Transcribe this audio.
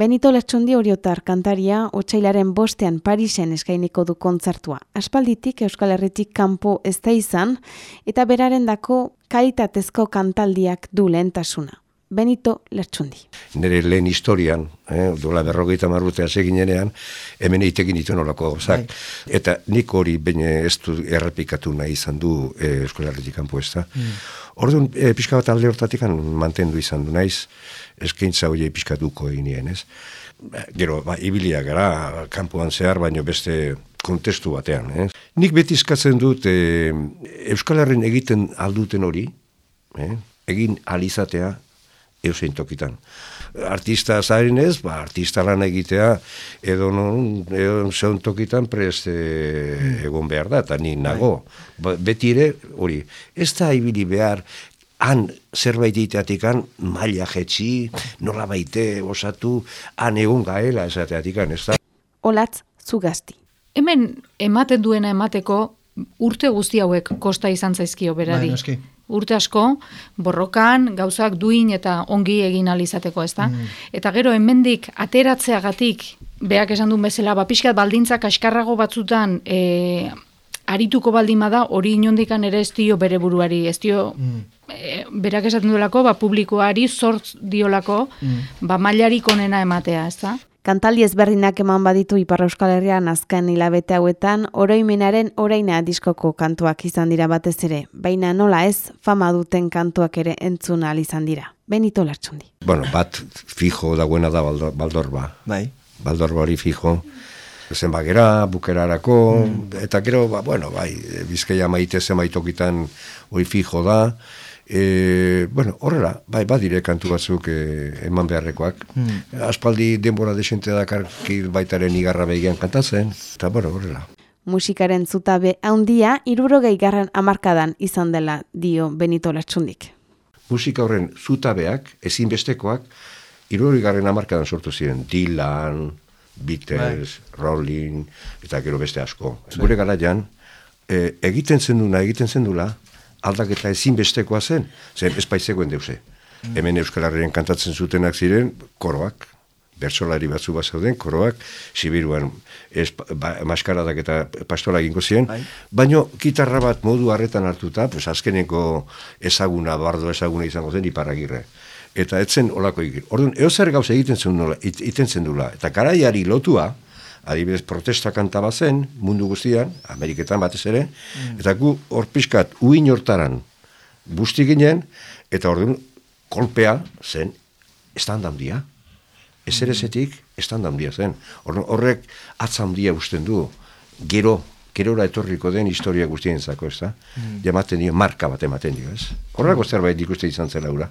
Benito Lertxundi oriotar kantaria otxailaren bostean Parisen eskainiko du kontzertua. Aspalditik Euskal Herritik kanpo ez da izan eta beraren dako kalitatezko kantaldiak du lehentasuna. Benito Lertxundi. Nire lehen historian, eh, dola berrogeita marrutea seginenean, hemen eitekin ditu nolako gauzak. Bai. Eta nik hori baina ez du errepikatu nahi izan du eh, Euskal Herritik kanpo ez da. Mm. Orduan, eh, pixka bat alde hortatik mantendu izan du naiz, eskaintza hori pixkatuko egin ez. Ba, gero, ba, ibilia gara, kanpoan zehar, baino beste kontestu batean. Eh? Nik beti eskatzen dut e, Euskal Herren egiten alduten hori, eh? egin alizatea eusein tokitan. Artista zaren ez, ba, artista lan egitea edo non, edo zeun tokitan prest e, egon behar da, eta ni nago. Ba, beti ere, hori, ez da ibili behar han zerbait iteatik han maila jetxi, nola baite osatu, han egon gaela esateatik han, ez da. Olatz, zugazti. Hemen ematen duena emateko urte guzti hauek kosta izan zaizkio berari. Bai, urte asko, borrokan, gauzak duin eta ongi egin alizateko, ez da? Mm. Eta gero, hemendik ateratzeagatik, beak esan duen bezala, ba, pixkat baldintzak askarrago batzutan, e, arituko baldin da hori inondikan ere ez dio bere buruari, ez dio, mm. e, berak esaten duelako, ba, publikoari sortz diolako, mm. ba, mailarik onena ematea, ez da? Kantaldi ezberdinak eman baditu Ipar Euskal Herrian azken hilabete hauetan, oroimenaren oraina diskoko kantuak izan dira batez ere, baina nola ez, fama duten kantuak ere entzuna izan dira. Benito Lartxundi. Bueno, bat fijo dagoena da baldorba. Bai. Baldorba hori fijo zenbagera, bukerarako, mm. eta gero, ba, bueno, bai, bizkaia maite zenbaitokitan hori fijo da, e, bueno, horrela, bai, badire kantu batzuk e, eman beharrekoak. Mm. Aspaldi denbora desente dakarki baitaren igarra begian kantatzen, eta bueno, horrela. Musikaren zutabe haundia, irurogei garran amarkadan izan dela dio Benito Latxundik. Musika horren zutabeak, ezinbestekoak, irurogei garren amarkadan sortu ziren, Dylan, Beatles, bai. Rolling, eta gero beste asko. Bai. Gure garaian, e, egiten zenduna, egiten zendula, aldaketa ezinbestekoa zen, zen espaitzegoen deuse. Mm. Hemen Euskal Herrian kantatzen zutenak ziren, koroak, bertsolari batzu bat zauden, koroak, Sibiruan ez, ba, maskaradak eta pastola egingo ziren, bai. baino gitarra bat modu harretan hartuta, pues azkeneko ezaguna, bardo ezaguna izango zen, iparagirre eta etzen olako egin. Orduan, eo zer gauz egiten zen dula, iten dula. Eta garaiari lotua, adibidez protesta kanta zen, mundu guztian, Ameriketan batez ere, mm. eta gu hor pixkat uin hortaran busti ginen, eta orduan, kolpea zen, estan handia. Ez ere mm. zetik, estan handia zen. Horrek atza handia usten du, gero, gerora etorriko den historia guztien zako, ez da? Mm. Jamaten dio, marka bat ematen dio, ez? Horrako zerbait ikuste izan zela ura.